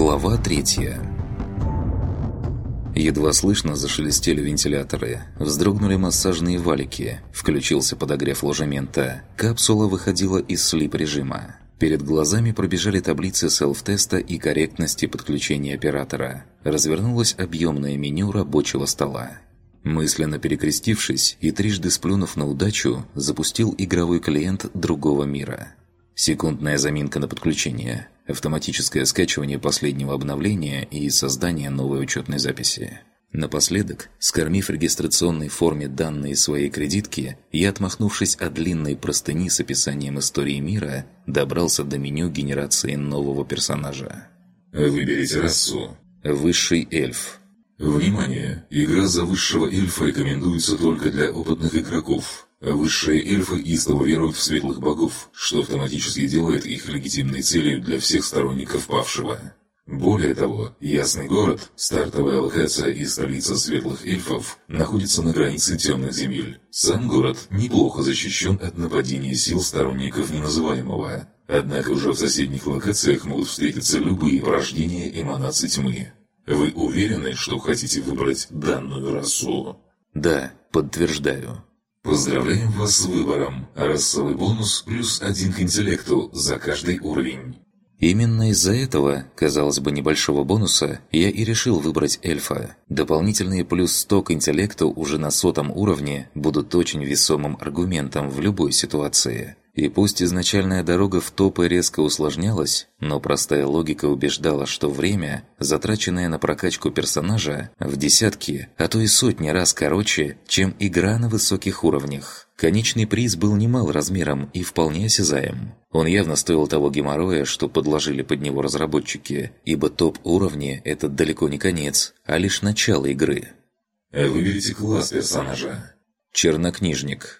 Глава третья Едва слышно зашелестели вентиляторы, вздрогнули массажные валики, включился подогрев ложемента, капсула выходила из слип-режима. Перед глазами пробежали таблицы селф-теста и корректности подключения оператора. Развернулось объемное меню рабочего стола. Мысленно перекрестившись и трижды сплюнув на удачу, запустил игровой клиент другого мира. Секундная заминка на подключение, автоматическое скачивание последнего обновления и создание новой учетной записи. Напоследок, скормив регистрационной форме данные своей кредитки, я, отмахнувшись от длинной простыни с описанием истории мира, добрался до меню генерации нового персонажа. Выберите расу. Высший эльф. Внимание! Игра за высшего эльфа рекомендуется только для опытных игроков. Высшие эльфы истово веруют в светлых богов, что автоматически делает их легитимной целью для всех сторонников павшего. Более того, Ясный город, стартовая локация и столица светлых эльфов, находится на границе темных земель. Сам город неплохо защищен от нападения сил сторонников неназываемого. Однако уже в соседних локациях могут встретиться любые порождения эманаций тьмы. Вы уверены, что хотите выбрать данную расу? Да, подтверждаю. Поздравляем вас с выбором. Расовый бонус плюс один к интеллекту за каждый уровень. Именно из-за этого, казалось бы, небольшого бонуса, я и решил выбрать эльфа. Дополнительные плюс 100 к интеллекту уже на сотом уровне будут очень весомым аргументом в любой ситуации. И пусть изначальная дорога в топы резко усложнялась, но простая логика убеждала, что время, затраченное на прокачку персонажа, в десятки, а то и сотни раз короче, чем игра на высоких уровнях. Конечный приз был немал размером и вполне осязаем. Он явно стоил того геморроя, что подложили под него разработчики, ибо топ-уровни – это далеко не конец, а лишь начало игры. Выберите класс персонажа. Чернокнижник.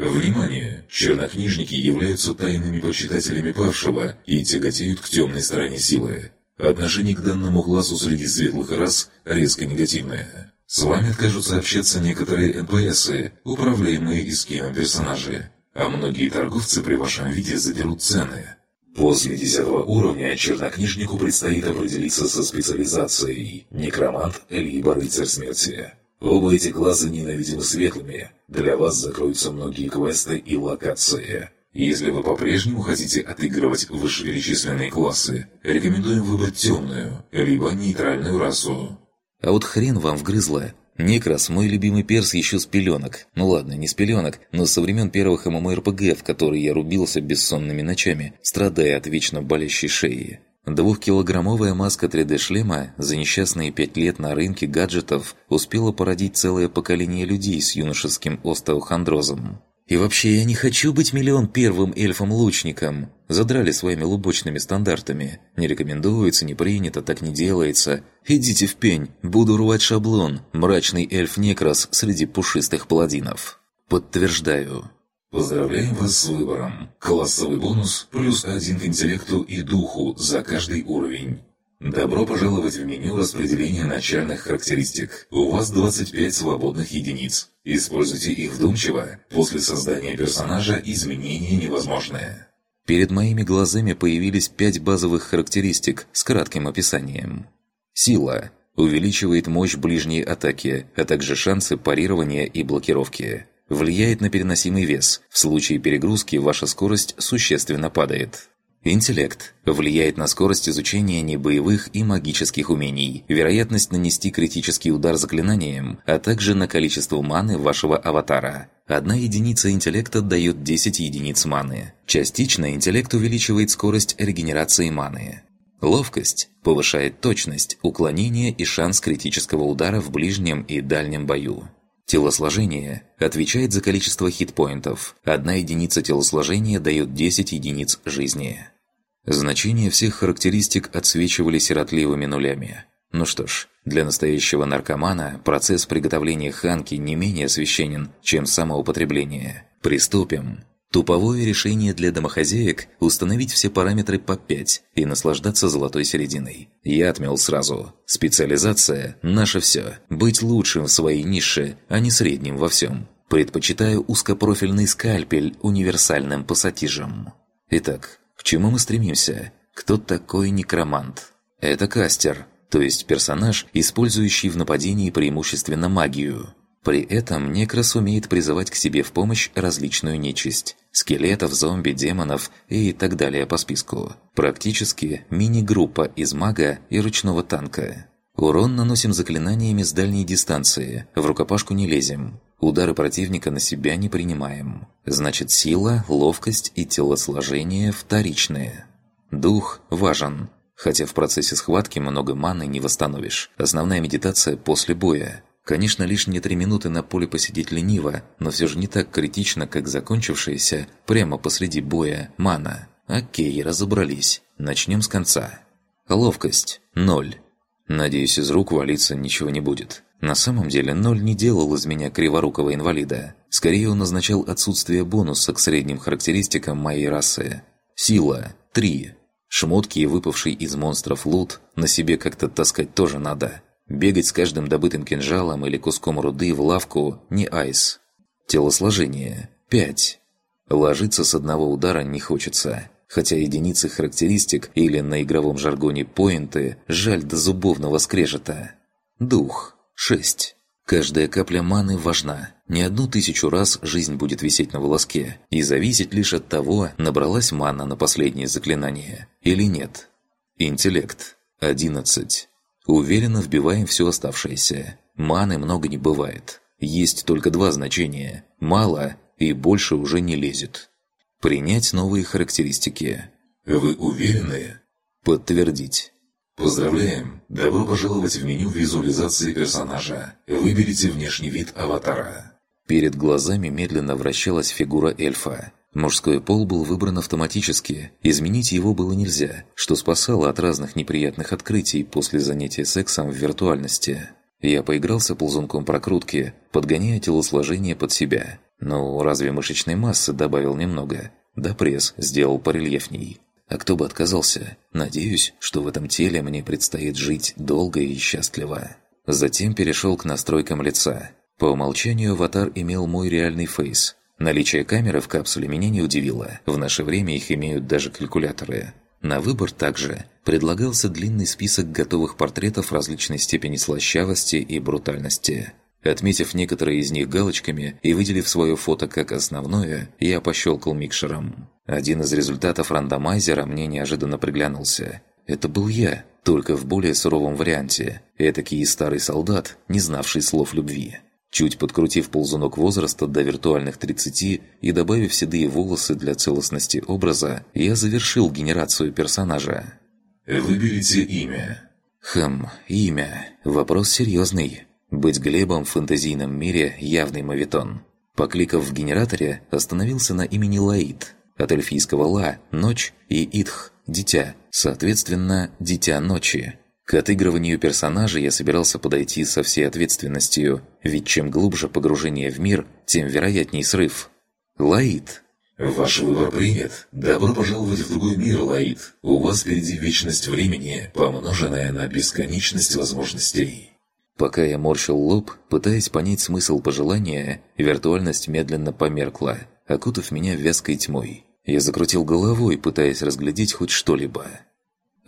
Внимание! Чернокнижники являются тайными почитателями павшего и тяготеют к темной стороне силы. Отношение к данному классу среди светлых рас резко негативное. С вами откажутся общаться некоторые НПСы, управляемые искином персонажи, а многие торговцы при вашем виде задерут цены. После 10 уровня чернокнижнику предстоит определиться со специализацией «Некромант» либо «Рыцарь смерти». Оба эти класса ненавидимы светлыми. Для вас закроются многие квесты и локации. Если вы по-прежнему хотите отыгрывать вышеперечисленные классы, рекомендуем выбрать темную, либо нейтральную расу. А вот хрен вам вгрызла. Некрас – мой любимый перс еще с пеленок. Ну ладно, не с пеленок, но со времен первых ММО-РПГ, в которые я рубился бессонными ночами, страдая от вечно болящей шеи. Двухкилограммовая маска 3D-шлема за несчастные пять лет на рынке гаджетов успела породить целое поколение людей с юношеским остеохондрозом. И вообще, я не хочу быть миллион первым эльфом-лучником. Задрали своими лубочными стандартами. Не рекомендуется, не принято, так не делается. Идите в пень, буду рвать шаблон. Мрачный эльф-некрас среди пушистых паладинов. Подтверждаю. Поздравляем вас с выбором. Классовый бонус плюс один к интеллекту и духу за каждый уровень. Добро пожаловать в меню распределения начальных характеристик. У вас 25 свободных единиц. Используйте их вдумчиво. После создания персонажа изменения невозможны. Перед моими глазами появились пять базовых характеристик с кратким описанием. Сила. Увеличивает мощь ближней атаки, а также шансы парирования и блокировки влияет на переносимый вес. В случае перегрузки ваша скорость существенно падает. Интеллект влияет на скорость изучения небоевых и магических умений, вероятность нанести критический удар заклинанием, а также на количество маны вашего аватара. Одна единица интеллекта дает 10 единиц маны. Частично интеллект увеличивает скорость регенерации маны. Ловкость повышает точность, уклонение и шанс критического удара в ближнем и дальнем бою. Телосложение отвечает за количество хитпоинтов. Одна единица телосложения дает 10 единиц жизни. Значения всех характеристик отсвечивали сиротливыми нулями. Ну что ж, для настоящего наркомана процесс приготовления ханки не менее священен, чем самоупотребление. Приступим. Туповое решение для домохозяек – установить все параметры по 5 и наслаждаться золотой серединой. Я отмел сразу. Специализация – наше все. Быть лучшим в своей нише, а не средним во всем. Предпочитаю узкопрофильный скальпель универсальным пассатижем. Итак, к чему мы стремимся? Кто такой некромант? Это кастер, то есть персонаж, использующий в нападении преимущественно магию. При этом Некрос умеет призывать к себе в помощь различную нечисть – скелетов, зомби, демонов и так далее по списку. Практически мини-группа из мага и ручного танка. Урон наносим заклинаниями с дальней дистанции, в рукопашку не лезем. Удары противника на себя не принимаем. Значит, сила, ловкость и телосложение вторичные. Дух важен, хотя в процессе схватки много маны не восстановишь. Основная медитация после боя – Конечно, лишние три минуты на поле посидеть лениво, но все же не так критично, как закончившаяся прямо посреди боя мана. Окей, разобрались. Начнем с конца. Ловкость – ноль. Надеюсь, из рук валиться ничего не будет. На самом деле, ноль не делал из меня криворукого инвалида. Скорее, он означал отсутствие бонуса к средним характеристикам моей расы. Сила – три. Шмотки и выпавший из монстров лут на себе как-то таскать тоже надо. Бегать с каждым добытым кинжалом или куском руды в лавку не айс. Телосложение – 5. Ложиться с одного удара не хочется. Хотя единицы характеристик или на игровом жаргоне поинты жаль до зубовного скрежета. Дух – 6. Каждая капля маны важна. Не одну тысячу раз жизнь будет висеть на волоске и зависеть лишь от того, набралась мана на последнее заклинание или нет. Интеллект – 11. Уверенно вбиваем все оставшееся. Маны много не бывает. Есть только два значения – мало и больше уже не лезет. Принять новые характеристики. Вы уверены? Подтвердить. Поздравляем! Добро пожаловать в меню визуализации персонажа. Выберите внешний вид аватара. Перед глазами медленно вращалась фигура эльфа. Мужской пол был выбран автоматически, изменить его было нельзя, что спасало от разных неприятных открытий после занятия сексом в виртуальности. Я поигрался ползунком прокрутки, подгоняя телосложение под себя. Ну, разве мышечной массы добавил немного? Да пресс сделал порельефней. А кто бы отказался? Надеюсь, что в этом теле мне предстоит жить долго и счастливо. Затем перешел к настройкам лица. По умолчанию аватар имел мой реальный фейс – Наличие камеры в капсуле меня не удивило. В наше время их имеют даже калькуляторы. На выбор также предлагался длинный список готовых портретов различной степени слащавости и брутальности. Отметив некоторые из них галочками и выделив свое фото как основное, я пощелкал микшером. Один из результатов рандомайзера мне неожиданно приглянулся. Это был я, только в более суровом варианте. Этакий старый солдат, не знавший слов любви. Чуть подкрутив ползунок возраста до виртуальных 30 и добавив седые волосы для целостности образа, я завершил генерацию персонажа. Выберите имя. Хм, имя. Вопрос серьезный. Быть Глебом в фэнтезийном мире – явный мавитон. Покликав в генераторе, остановился на имени Лаид. От эльфийского «ла» – «ночь» и «итх» – «дитя», соответственно, «дитя ночи». К отыгрыванию персонажа я собирался подойти со всей ответственностью, ведь чем глубже погружение в мир, тем вероятней срыв. Лаид. Ваш выбор принят. Добро пожаловать в другой мир, Лаид. У вас впереди вечность времени, помноженная на бесконечность возможностей. Пока я морщил лоб, пытаясь понять смысл пожелания, виртуальность медленно померкла, окутав меня вязкой тьмой. Я закрутил головой, пытаясь разглядеть хоть что-либо.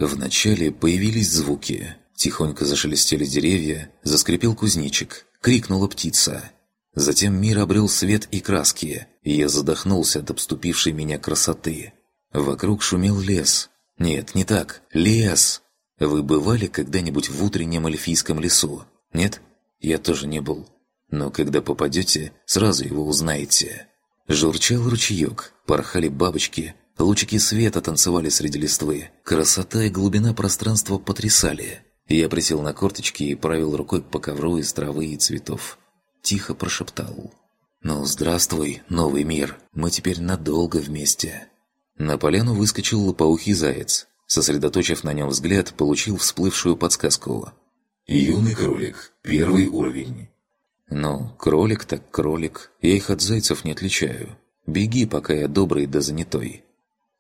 Вначале появились звуки. Тихонько зашелестели деревья, заскрипел кузнечик, крикнула птица. Затем мир обрел свет и краски, и я задохнулся от обступившей меня красоты. Вокруг шумел лес. Нет, не так. Лес! Вы бывали когда-нибудь в утреннем эльфийском лесу? Нет? Я тоже не был. Но когда попадете, сразу его узнаете. Журчал ручеек, порхали бабочки, Лучики света танцевали среди листвы. Красота и глубина пространства потрясали. Я присел на корточки и правил рукой по ковру из травы и цветов. Тихо прошептал. «Ну, здравствуй, новый мир. Мы теперь надолго вместе». На поляну выскочил лопоухий заяц. Сосредоточив на нем взгляд, получил всплывшую подсказку. «Юный кролик. Первый уровень». «Ну, кролик так кролик. Я их от зайцев не отличаю. Беги, пока я добрый да занятой».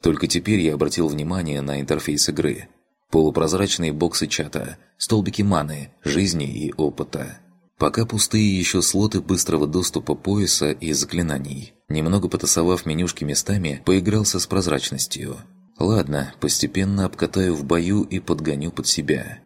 Только теперь я обратил внимание на интерфейс игры. Полупрозрачные боксы чата, столбики маны, жизни и опыта. Пока пустые еще слоты быстрого доступа пояса и заклинаний. Немного потасовав менюшки местами, поигрался с прозрачностью. Ладно, постепенно обкатаю в бою и подгоню под себя.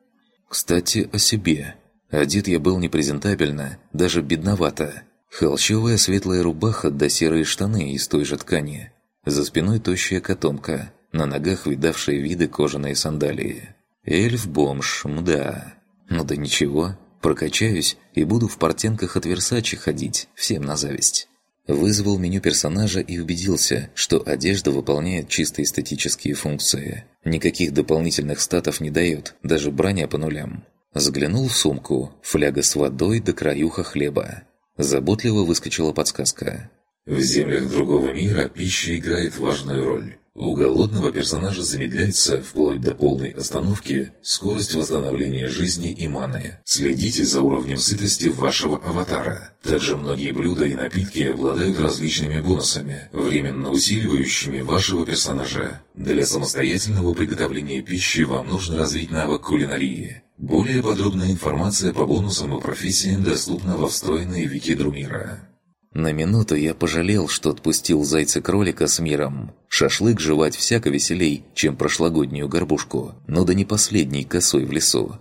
Кстати, о себе. Одет я был непрезентабельно, даже бедновато. Холщовая светлая рубаха да серые штаны из той же ткани. За спиной тощая котомка, на ногах видавшие виды кожаные сандалии. Эльф-бомж, мда. Ну да ничего, прокачаюсь и буду в портенках от Версачи ходить, всем на зависть. Вызвал меню персонажа и убедился, что одежда выполняет чисто эстетические функции. Никаких дополнительных статов не дает, даже броня по нулям. Заглянул в сумку, фляга с водой до краюха хлеба. Заботливо выскочила подсказка. В землях другого мира пища играет важную роль. У голодного персонажа замедляется, вплоть до полной остановки, скорость восстановления жизни и маны. Следите за уровнем сытости вашего аватара. Также многие блюда и напитки обладают различными бонусами, временно усиливающими вашего персонажа. Для самостоятельного приготовления пищи вам нужно развить навык кулинарии. Более подробная информация по бонусам и профессиям доступна во встроенной вики Друмира. На минуту я пожалел, что отпустил зайца-кролика с миром. Шашлык жевать всяко веселей, чем прошлогоднюю горбушку, но да не последний косой в лесу.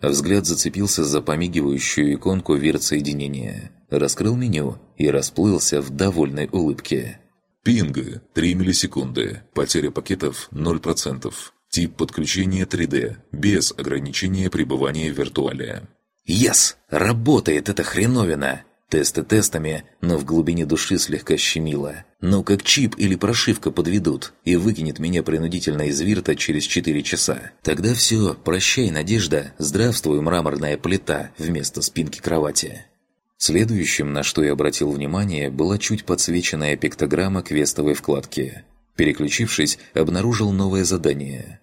Взгляд зацепился за помигивающую иконку верт-соединения. Раскрыл меню и расплылся в довольной улыбке. Пинг – 3 миллисекунды. Потеря пакетов – 0%. Тип подключения 3D. Без ограничения пребывания в виртуале. «Ес! Работает эта хреновина!» Тесты тестами, но в глубине души слегка щемило. Ну как чип или прошивка подведут и выкинет меня принудительно из вирта через 4 часа. Тогда все, прощай, надежда, здравствуй, мраморная плита вместо спинки кровати. Следующим, на что я обратил внимание, была чуть подсвеченная пиктограмма квестовой вкладки. Переключившись, обнаружил новое задание.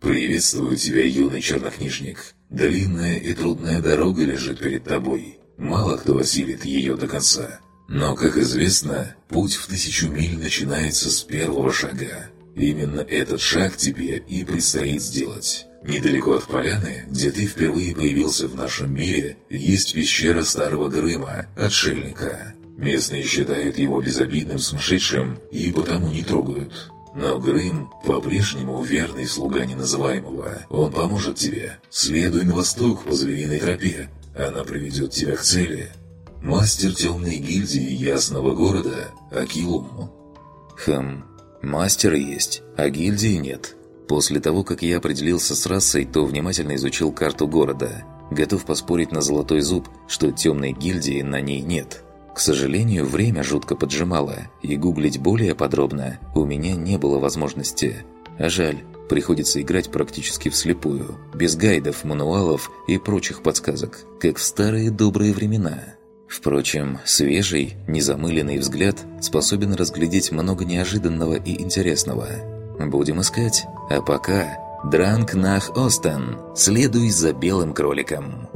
«Приветствую тебя, юный чернокнижник. Длинная и трудная дорога лежит перед тобой. Мало кто осилит ее до конца. Но, как известно, путь в тысячу миль начинается с первого шага. Именно этот шаг тебе и предстоит сделать. Недалеко от поляны, где ты впервые появился в нашем мире, есть пещера старого Грыма, отшельника. Местные считают его безобидным сумасшедшим и потому не трогают. Но Грым по-прежнему верный слуга неназываемого. Он поможет тебе. Следуй на восток по звериной тропе, она приведет тебя к цели. Мастер темной гильдии Ясного города Акилум. Хм, мастер есть, а гильдии нет. После того, как я определился с расой, то внимательно изучил карту города. Готов поспорить на золотой зуб, что темной гильдии на ней нет. К сожалению, время жутко поджимало, и гуглить более подробно у меня не было возможности. А жаль, приходится играть практически вслепую, без гайдов, мануалов и прочих подсказок, как в старые добрые времена. Впрочем, свежий, незамыленный взгляд способен разглядеть много неожиданного и интересного. Будем искать. А пока... Дранг нах Остен. Следуй за белым кроликом.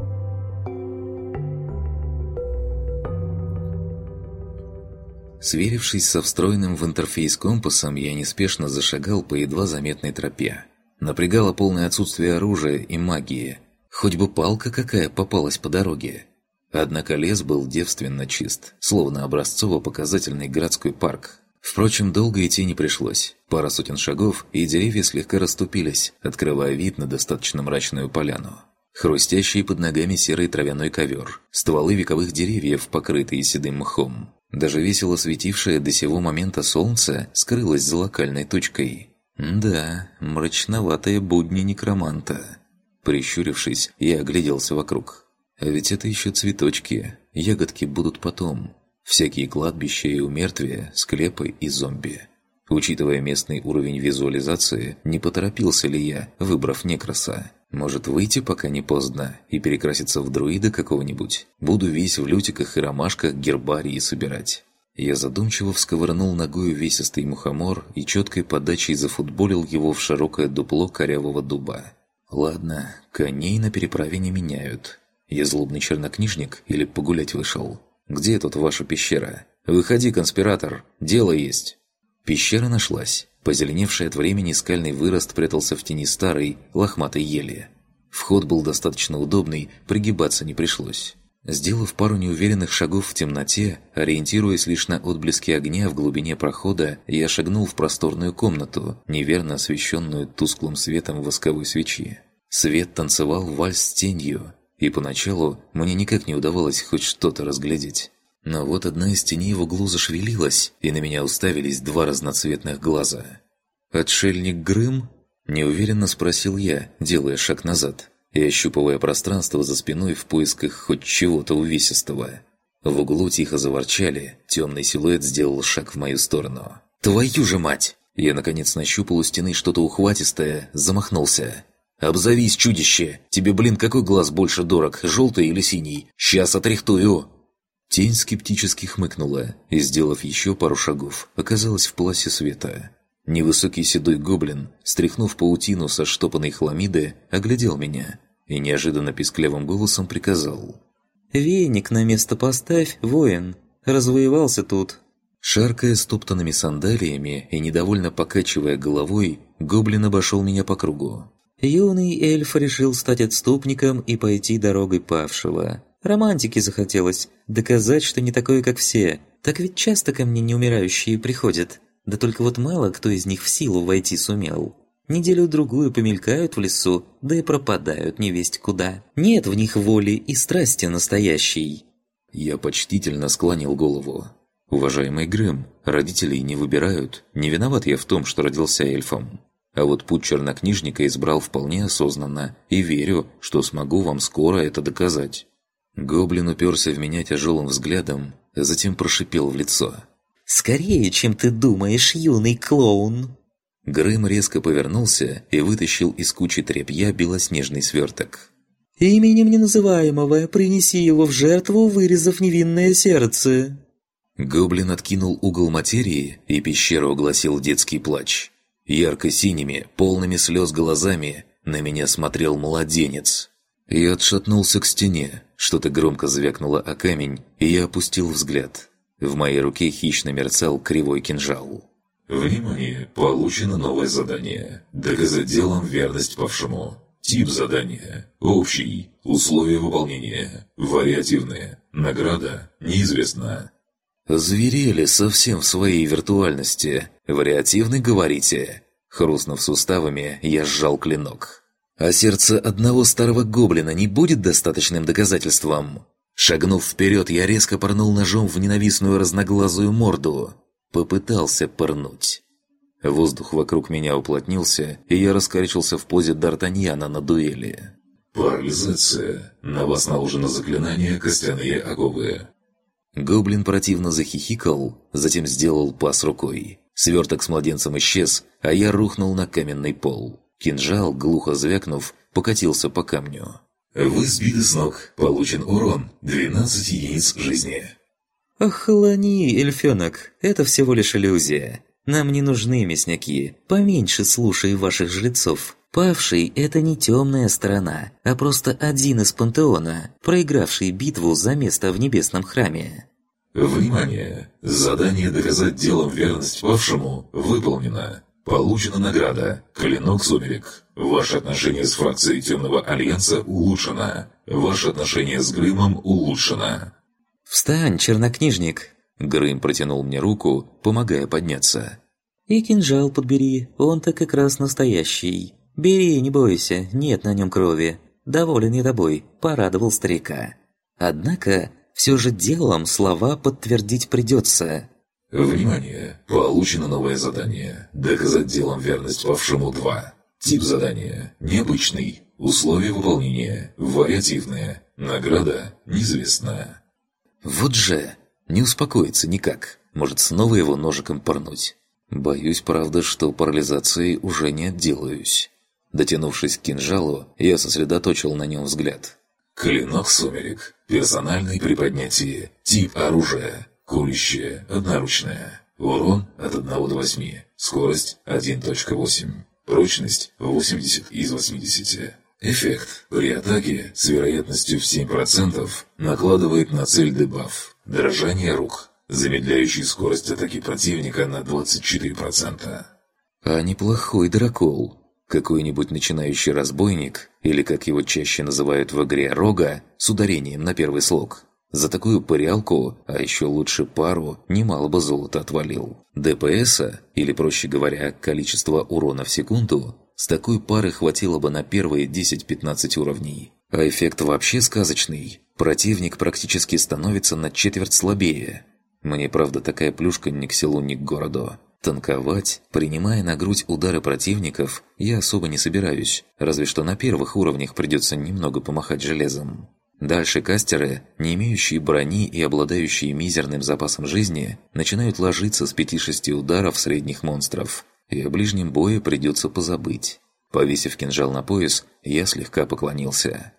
Сверившись со встроенным в интерфейс компасом, я неспешно зашагал по едва заметной тропе. Напрягало полное отсутствие оружия и магии. Хоть бы палка какая попалась по дороге. Однако лес был девственно чист, словно образцово-показательный городской парк. Впрочем, долго идти не пришлось. Пара сотен шагов, и деревья слегка расступились, открывая вид на достаточно мрачную поляну. Хрустящий под ногами серый травяной ковер, стволы вековых деревьев, покрытые седым мхом, даже весело светившее до сего момента солнце скрылось за локальной точкой. Да, мрачноватые будни некроманта. Прищурившись, я огляделся вокруг. А ведь это еще цветочки, ягодки будут потом. Всякие кладбища и умертвия, склепы и зомби. Учитывая местный уровень визуализации, не поторопился ли я, выбрав некраса? Может выйти, пока не поздно, и перекраситься в друида какого-нибудь? Буду весь в лютиках и ромашках гербарии собирать. Я задумчиво всковырнул ногой увесистый мухомор и четкой подачей зафутболил его в широкое дупло корявого дуба. Ладно, коней на переправе не меняют. Я злобный чернокнижник или погулять вышел? Где тут ваша пещера? Выходи, конспиратор, дело есть. Пещера нашлась. Позеленевший от времени скальный вырост прятался в тени старой, лохматой ели. Вход был достаточно удобный, пригибаться не пришлось. Сделав пару неуверенных шагов в темноте, ориентируясь лишь на отблески огня в глубине прохода, я шагнул в просторную комнату, неверно освещенную тусклым светом восковой свечи. Свет танцевал вальс с тенью, и поначалу мне никак не удавалось хоть что-то разглядеть. Но вот одна из теней в углу зашевелилась, и на меня уставились два разноцветных глаза. «Отшельник Грым?» – неуверенно спросил я, делая шаг назад и ощупывая пространство за спиной в поисках хоть чего-то увесистого. В углу тихо заворчали, темный силуэт сделал шаг в мою сторону. «Твою же мать!» Я, наконец, нащупал у стены что-то ухватистое, замахнулся. «Обзовись, чудище! Тебе, блин, какой глаз больше дорог, желтый или синий? Сейчас отрихтую!» Тень скептически хмыкнула и, сделав еще пару шагов, оказалась в пласе света. Невысокий седой гоблин, стряхнув паутину со штопанной хламиды, оглядел меня и неожиданно писклявым голосом приказал. «Веник на место поставь, воин. Развоевался тут». Шаркая стоптанными сандалиями и недовольно покачивая головой, гоблин обошел меня по кругу. Юный эльф решил стать отступником и пойти дорогой павшего. Романтики захотелось, доказать, что не такой, как все. Так ведь часто ко мне неумирающие приходят. Да только вот мало кто из них в силу войти сумел. Неделю-другую помелькают в лесу, да и пропадают невесть куда. Нет в них воли и страсти настоящей. Я почтительно склонил голову. «Уважаемый Грэм, родителей не выбирают. Не виноват я в том, что родился эльфом. А вот путь чернокнижника избрал вполне осознанно, и верю, что смогу вам скоро это доказать». Гоблин уперся в меня тяжелым взглядом, а затем прошипел в лицо. «Скорее, чем ты думаешь, юный клоун!» Грэм резко повернулся и вытащил из кучи тряпья белоснежный сверток. «Именем неназываемого принеси его в жертву, вырезав невинное сердце». Гоблин откинул угол материи, и пещеру огласил детский плач. Ярко-синими, полными слез глазами на меня смотрел младенец. Я отшатнулся к стене, что-то громко звякнуло о камень, и я опустил взгляд. В моей руке хищно мерцал кривой кинжал. Внимание! Получено новое задание. Доказать делом верность павшему. Тип задания. Общий. Условия выполнения. Вариативные. Награда. Неизвестна. Зверели совсем в своей виртуальности. Вариативный говорите. Хрустнув суставами, я сжал клинок. А сердце одного старого гоблина не будет достаточным доказательством. Шагнув вперед, я резко порнул ножом в ненавистную разноглазую морду. Попытался пырнуть. Воздух вокруг меня уплотнился, и я раскорячился в позе Д'Артаньяна на дуэли. Парализация. На вас наложено заклинание «Костяные оковы». Гоблин противно захихикал, затем сделал пас рукой. Сверток с младенцем исчез, а я рухнул на каменный пол. Кинжал, глухо звякнув, покатился по камню. Вы сбиты с ног. Получен урон. 12 единиц жизни. «Охолони, эльфёнок, это всего лишь иллюзия. Нам не нужны мясняки, поменьше слушай ваших жрецов. Павший – это не темная сторона, а просто один из пантеона, проигравший битву за место в небесном храме». Внимание! Задание доказать делом верность павшему выполнено. Получена награда «Клинок сумерек». Ваше отношение с фракцией Темного Альянса улучшено. Ваше отношение с Грымом улучшено. «Встань, чернокнижник!» Грым протянул мне руку, помогая подняться. «И кинжал подбери, он-то как раз настоящий. Бери, не бойся, нет на нем крови. Доволен я тобой, порадовал старика. Однако, все же делом слова подтвердить придется». Внимание! Получено новое задание. Доказать делом верность павшему 2. Тип задания – необычный. Условия выполнения – вариативные. Награда – неизвестная. Вот же! Не успокоится никак. Может, снова его ножиком порнуть. Боюсь, правда, что парализацией уже не отделаюсь. Дотянувшись к кинжалу, я сосредоточил на нем взгляд. Клинок сумерек. Персональный при поднятии. Тип оружия. Курящее. Одноручное. Урон от 1 до 8. Скорость 1.8. Прочность 80 из 80. Эффект при атаке с вероятностью в 7% накладывает на цель дебаф «Дрожание рук», замедляющий скорость атаки противника на 24%. А неплохой дракол. Какой-нибудь начинающий разбойник, или как его чаще называют в игре «рога», с ударением на первый слог. За такую парялку, а еще лучше пару, немало бы золота отвалил. ДПСа, или проще говоря, количество урона в секунду, с такой пары хватило бы на первые 10-15 уровней. А эффект вообще сказочный. Противник практически становится на четверть слабее. Мне, правда, такая плюшка ни к селу, ни к городу. Танковать, принимая на грудь удары противников, я особо не собираюсь, разве что на первых уровнях придется немного помахать железом. Дальше кастеры, не имеющие брони и обладающие мизерным запасом жизни, начинают ложиться с 5-6 ударов средних монстров, и о ближнем бое придется позабыть. Повесив кинжал на пояс, я слегка поклонился.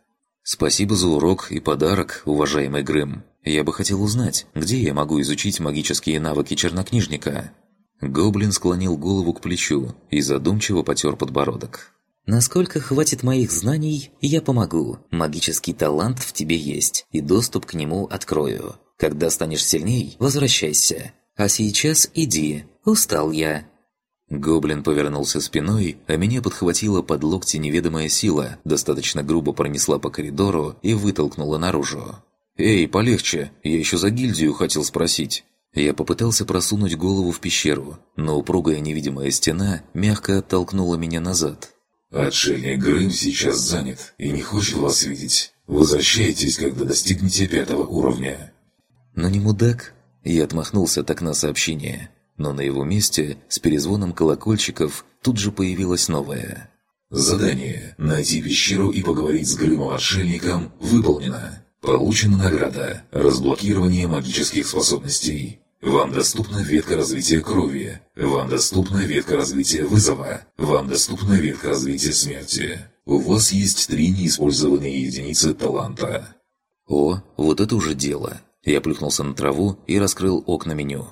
«Спасибо за урок и подарок, уважаемый Грым. Я бы хотел узнать, где я могу изучить магические навыки чернокнижника?» Гоблин склонил голову к плечу и задумчиво потер подбородок. «Насколько хватит моих знаний, я помогу. Магический талант в тебе есть, и доступ к нему открою. Когда станешь сильней, возвращайся. А сейчас иди, устал я». Гоблин повернулся спиной, а меня подхватила под локти неведомая сила, достаточно грубо пронесла по коридору и вытолкнула наружу. «Эй, полегче, я еще за гильдию хотел спросить». Я попытался просунуть голову в пещеру, но упругая невидимая стена мягко оттолкнула меня назад. «Отшельник Грым сейчас занят и не хочет вас видеть. Возвращайтесь, когда достигнете пятого уровня». «Но не мудак?» Я отмахнулся от окна сообщения, но на его месте, с перезвоном колокольчиков, тут же появилось новое. «Задание. Найти пещеру и поговорить с Грымом-отшельником выполнено. Получена награда. Разблокирование магических способностей. Вам доступна ветка развития крови. Вам доступна ветка развития вызова. Вам доступна ветка развития смерти. У вас есть три неиспользованные единицы таланта. О, вот это уже дело. Я плюхнулся на траву и раскрыл окна меню.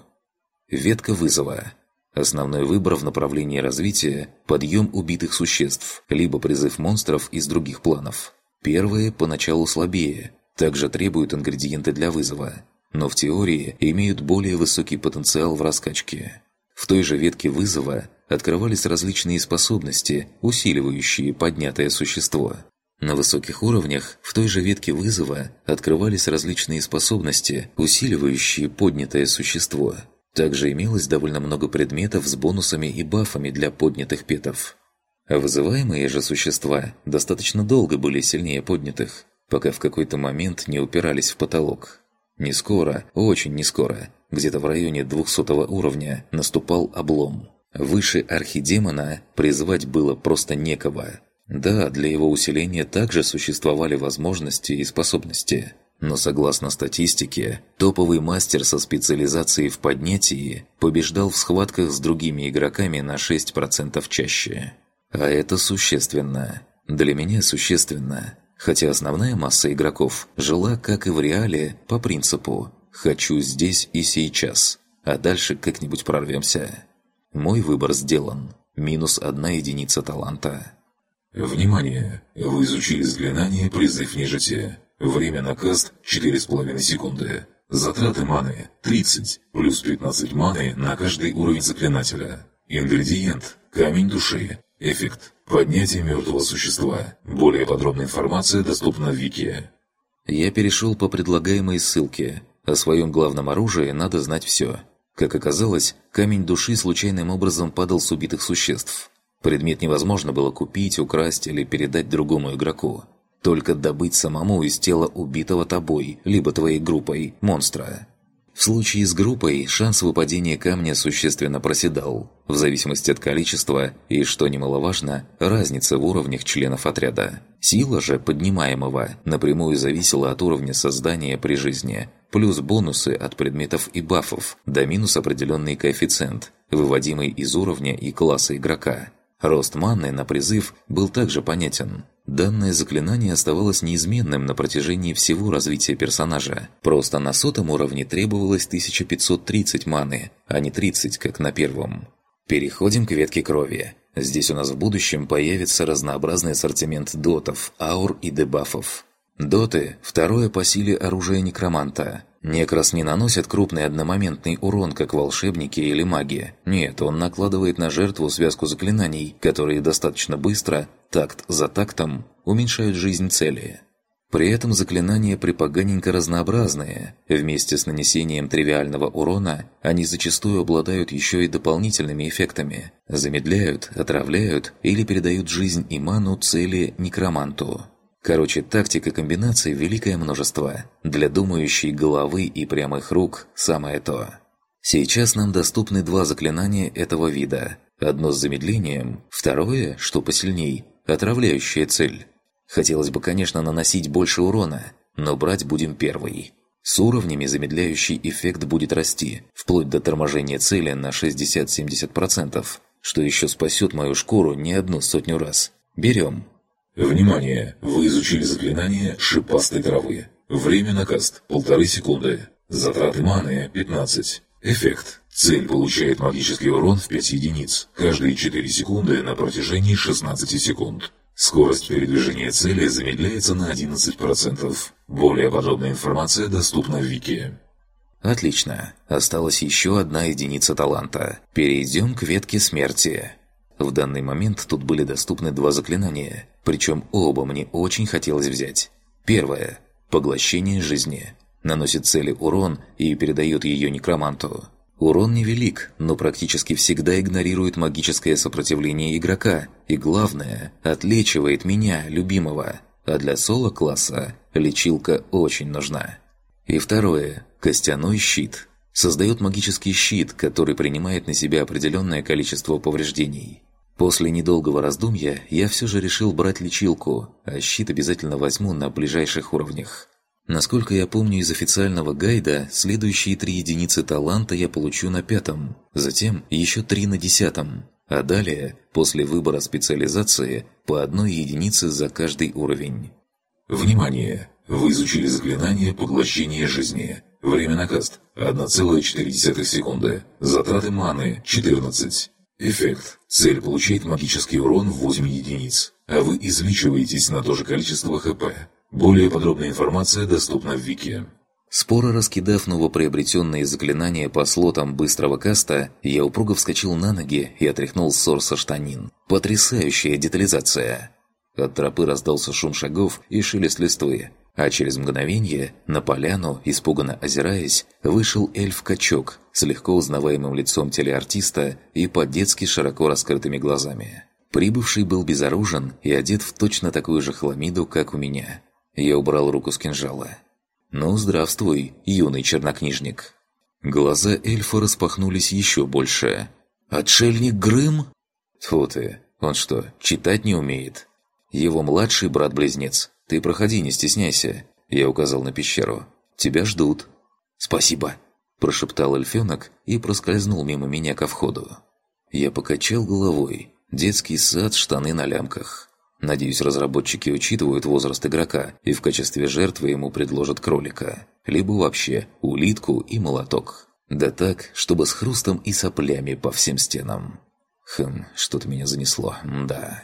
Ветка вызова. Основной выбор в направлении развития – подъем убитых существ, либо призыв монстров из других планов. Первые поначалу слабее, также требуют ингредиенты для вызова – но в теории имеют более высокий потенциал в раскачке. В той же ветке вызова открывались различные способности, усиливающие поднятое существо. На высоких уровнях в той же ветке вызова открывались различные способности, усиливающие поднятое существо. Также имелось довольно много предметов с бонусами и бафами для поднятых петов. Вызываемые же существа достаточно долго были сильнее поднятых, пока в какой-то момент не упирались в потолок. Не скоро, очень не скоро, где-то в районе 200 уровня наступал облом. Выше архидемона призвать было просто некого. Да, для его усиления также существовали возможности и способности. Но согласно статистике, топовый мастер со специализацией в поднятии побеждал в схватках с другими игроками на 6% чаще. А это существенно. Для меня существенно хотя основная масса игроков жила, как и в реале, по принципу «хочу здесь и сейчас», а дальше как-нибудь прорвемся. Мой выбор сделан. Минус одна единица таланта. Внимание! Вы изучили заклинание «Призыв нежити». Время на каст 4,5 секунды. Затраты маны 30, плюс 15 маны на каждый уровень заклинателя. Ингредиент – камень души. Эффект Поднятие мертвого существа. Более подробная информация доступна в Вики. Я перешел по предлагаемой ссылке. О своем главном оружии надо знать все. Как оказалось, камень души случайным образом падал с убитых существ. Предмет невозможно было купить, украсть или передать другому игроку. Только добыть самому из тела убитого тобой, либо твоей группой, монстра. В случае с группой шанс выпадения камня существенно проседал, в зависимости от количества и, что немаловажно, разницы в уровнях членов отряда. Сила же поднимаемого напрямую зависела от уровня создания при жизни, плюс бонусы от предметов и бафов, да минус определенный коэффициент, выводимый из уровня и класса игрока. Рост манны на призыв был также понятен – Данное заклинание оставалось неизменным на протяжении всего развития персонажа. Просто на сотом уровне требовалось 1530 маны, а не 30, как на первом. Переходим к ветке крови. Здесь у нас в будущем появится разнообразный ассортимент дотов, аур и дебафов. Доты – второе по силе оружие некроманта. Некрас не наносит крупный одномоментный урон, как волшебники или маги. Нет, он накладывает на жертву связку заклинаний, которые достаточно быстро, такт за тактом, уменьшают жизнь цели. При этом заклинания припоганенько разнообразные. Вместе с нанесением тривиального урона они зачастую обладают еще и дополнительными эффектами. Замедляют, отравляют или передают жизнь и ману цели некроманту. Короче, тактик и комбинаций великое множество. Для думающей головы и прямых рук самое то. Сейчас нам доступны два заклинания этого вида. Одно с замедлением, второе, что посильней, отравляющая цель. Хотелось бы, конечно, наносить больше урона, но брать будем первый. С уровнями замедляющий эффект будет расти, вплоть до торможения цели на 60-70%, что еще спасет мою шкуру не одну сотню раз. Берем. Внимание! Вы изучили заклинание шипастой травы. Время на каст – полторы секунды. Затраты маны – 15. Эффект. Цель получает магический урон в 5 единиц, каждые 4 секунды на протяжении 16 секунд. Скорость передвижения цели замедляется на 11%. Более подробная информация доступна в Вики. Отлично. Осталась еще одна единица таланта. Перейдем к ветке смерти. В данный момент тут были доступны два заклинания, причем оба мне очень хотелось взять. Первое. Поглощение жизни. Наносит цели урон и передает ее некроманту. Урон невелик, но практически всегда игнорирует магическое сопротивление игрока, и главное, отлечивает меня, любимого. А для соло-класса лечилка очень нужна. И второе. Костяной щит. Создает магический щит, который принимает на себя определенное количество повреждений. После недолгого раздумья я все же решил брать лечилку, а щит обязательно возьму на ближайших уровнях. Насколько я помню из официального гайда, следующие три единицы таланта я получу на пятом, затем еще три на десятом, а далее, после выбора специализации, по одной единице за каждый уровень. Внимание! Вы изучили заклинание поглощения жизни. Время на каст – 1,4 секунды. Затраты маны – 14. Эффект. Цель получает магический урон в 8 единиц, а вы излечиваетесь на то же количество ХП. Более подробная информация доступна в Вики. Споро раскидав новоприобретенные заклинания по слотам быстрого каста, я упруго вскочил на ноги и отряхнул ссор со штанин. Потрясающая детализация! От тропы раздался шум шагов и шелест листвы, а через мгновение на поляну, испуганно озираясь, вышел эльф-качок с легко узнаваемым лицом телеартиста и по-детски широко раскрытыми глазами. Прибывший был безоружен и одет в точно такую же хламиду, как у меня. Я убрал руку с кинжала. «Ну, здравствуй, юный чернокнижник». Глаза эльфа распахнулись еще больше. «Отшельник Грым?» Тьфу ты, он что, читать не умеет? Его младший брат-близнец. Ты проходи, не стесняйся. Я указал на пещеру. Тебя ждут. «Спасибо», – прошептал эльфенок и проскользнул мимо меня ко входу. Я покачал головой. Детский сад, штаны на лямках. Надеюсь, разработчики учитывают возраст игрока и в качестве жертвы ему предложат кролика. Либо вообще улитку и молоток. Да так, чтобы с хрустом и соплями по всем стенам. Хм, что-то меня занесло, да.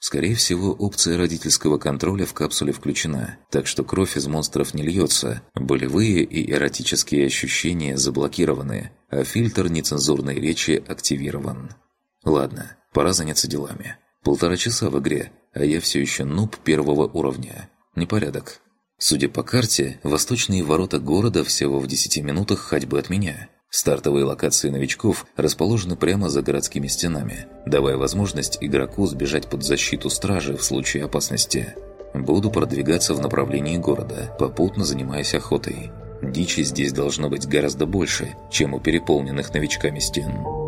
Скорее всего, опция родительского контроля в капсуле включена, так что кровь из монстров не льется, болевые и эротические ощущения заблокированы, а фильтр нецензурной речи активирован. Ладно, пора заняться делами. Полтора часа в игре, а я все еще нуб первого уровня. Непорядок. Судя по карте, восточные ворота города всего в 10 минутах ходьбы от меня. Стартовые локации новичков расположены прямо за городскими стенами, давая возможность игроку сбежать под защиту стражи в случае опасности. Буду продвигаться в направлении города, попутно занимаясь охотой. Дичи здесь должно быть гораздо больше, чем у переполненных новичками стен.